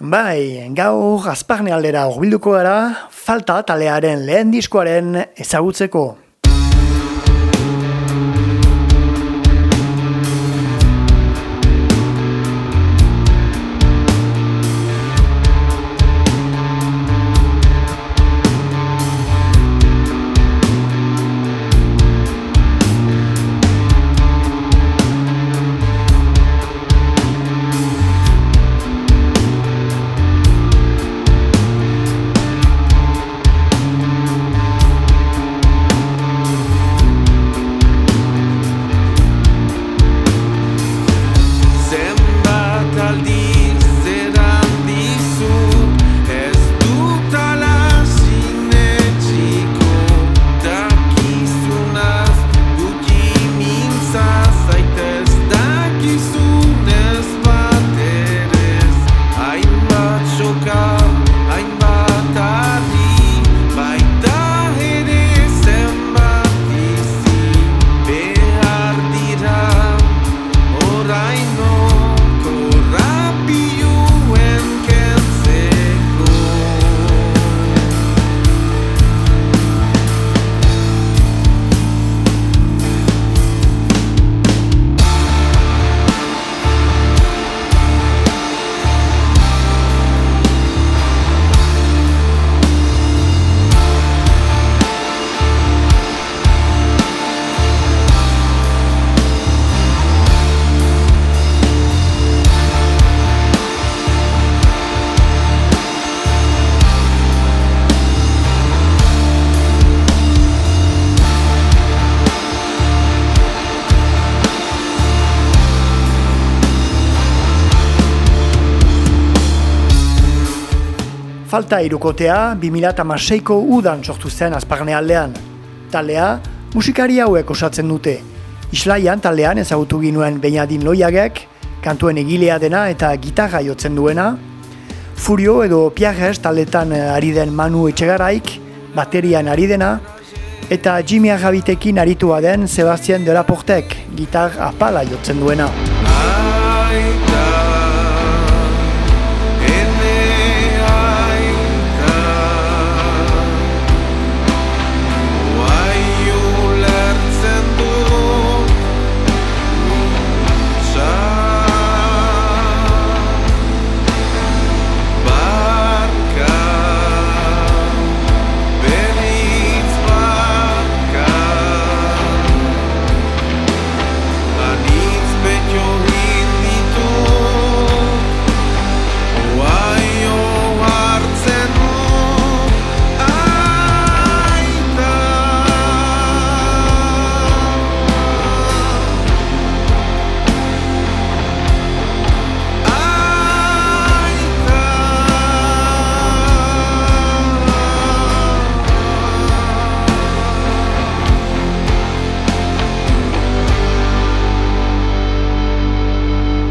Bai, gaur azparne aldera horbilduko gara, falta talearen lehen diskoaren ezagutzeko. Falta irukotea 2006ko udan sortu zen azparne aldean. Talea, musikari hauek osatzen dute. Islaian taldean ezagutu ginuen Beñadin Loiagek, kantuen egilea dena eta gitarra jotzen duena. Furio edo Piages taldetan ari den Manu Etxegaraik, baterian ari dena. Eta Jimmy Agabitekin aritua den Sebastian Delaportek, gitar apala jotzen duena.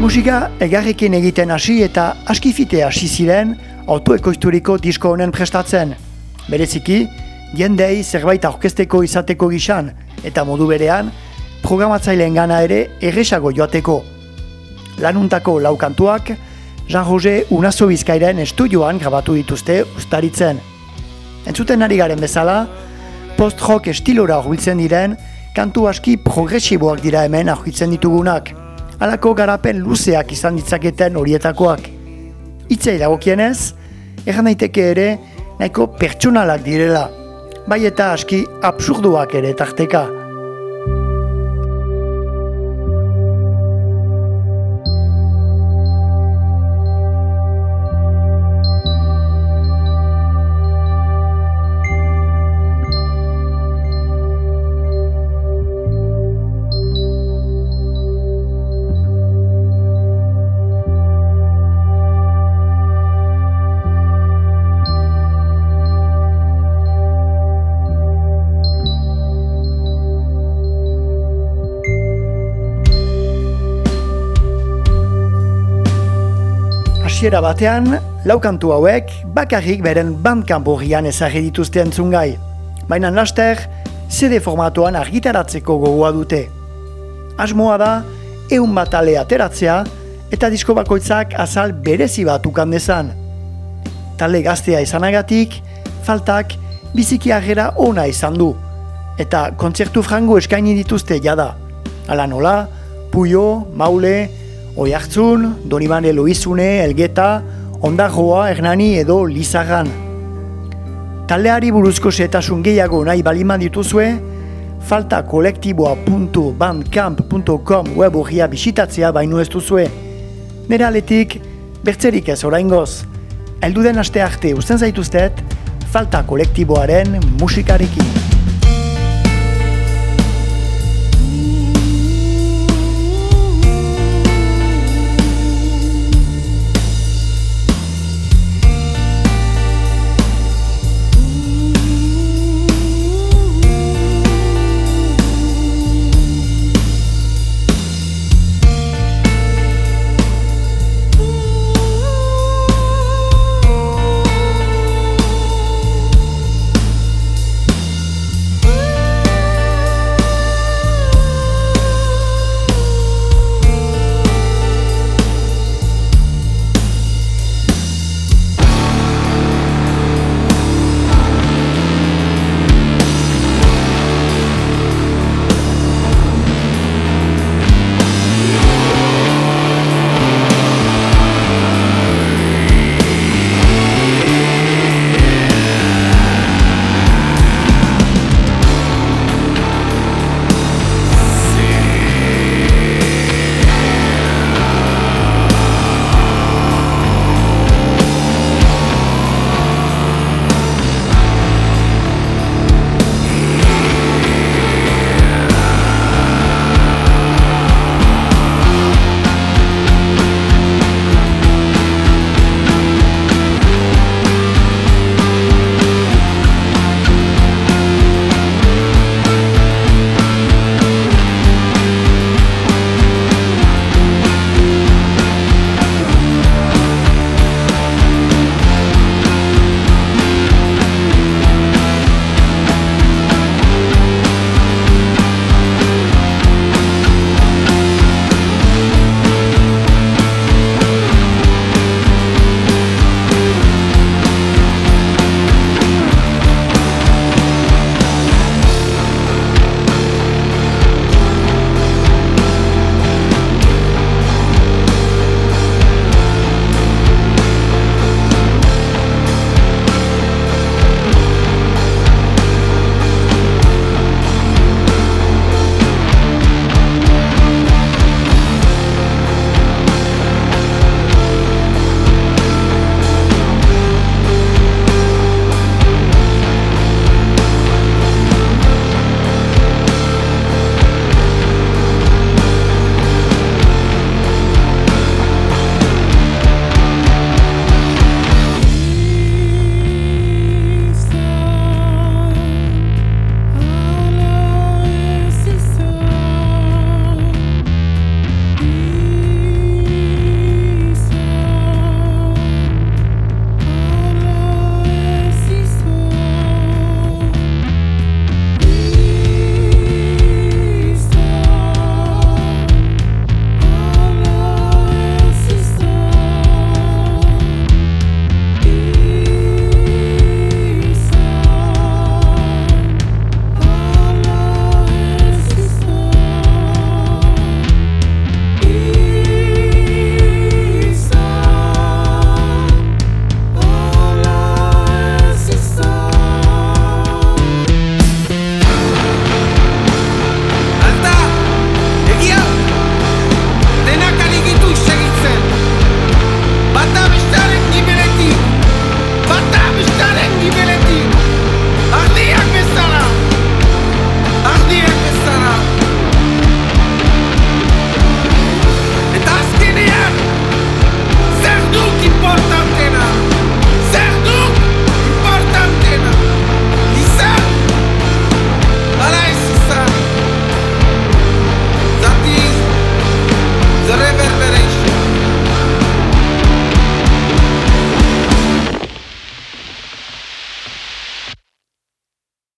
Musika egarrekin egiten hasi eta askifite hasi ziren autoekoizturiko disko honen prestatzen. Bereziki, jendei zerbait aurkesteko izateko gizan eta modu berean, programatzaileen gana ere erresago joateko. Lanuntako laukantuak, Jean-Roger Unazo Bizkairen estudioan grabatu dituzte ustaritzen. Entzuten ari garen bezala, post-rock estilora horbiltzen diren, kantu aski progresiboak dira hemen aurkitzen ditugunak alako garapen luzeak izan ditzaketen horietakoak. Itzei dagokienez, egan daiteke ere nahiko pertsonalak direla, bai eta aski absurduak ere tarteka. Hasiera batean, laukantu hauek bakarrik beren bandkamp horrian ezagri dituzte entzungai. Baina naster, CD formatuan argitaratzeko gogoa dute. Asmoa da, eun bat ale ateratzea, eta disko bakoitzak azal berezi bat ukan dezan. Talde gaztea izanagatik, faltak biziki agera ona izan du, eta kontzertu frango eskaini dituzte jada. Ala nola, Puyo, Maule, Oiartzun, Donibane Loizune, Elgeta, Ondarroa, Hernani edo Lizagan. Taldeari buruzko setasun gehiago nahi baliman dituzue, falta kolektiboa.bandcamp.com web horria bisitatzea baino ez duzue. Nera aletik, bertzerik ez orain goz. Elduden aste arte usten zaituztet, falta kolektiboaren musikarekin.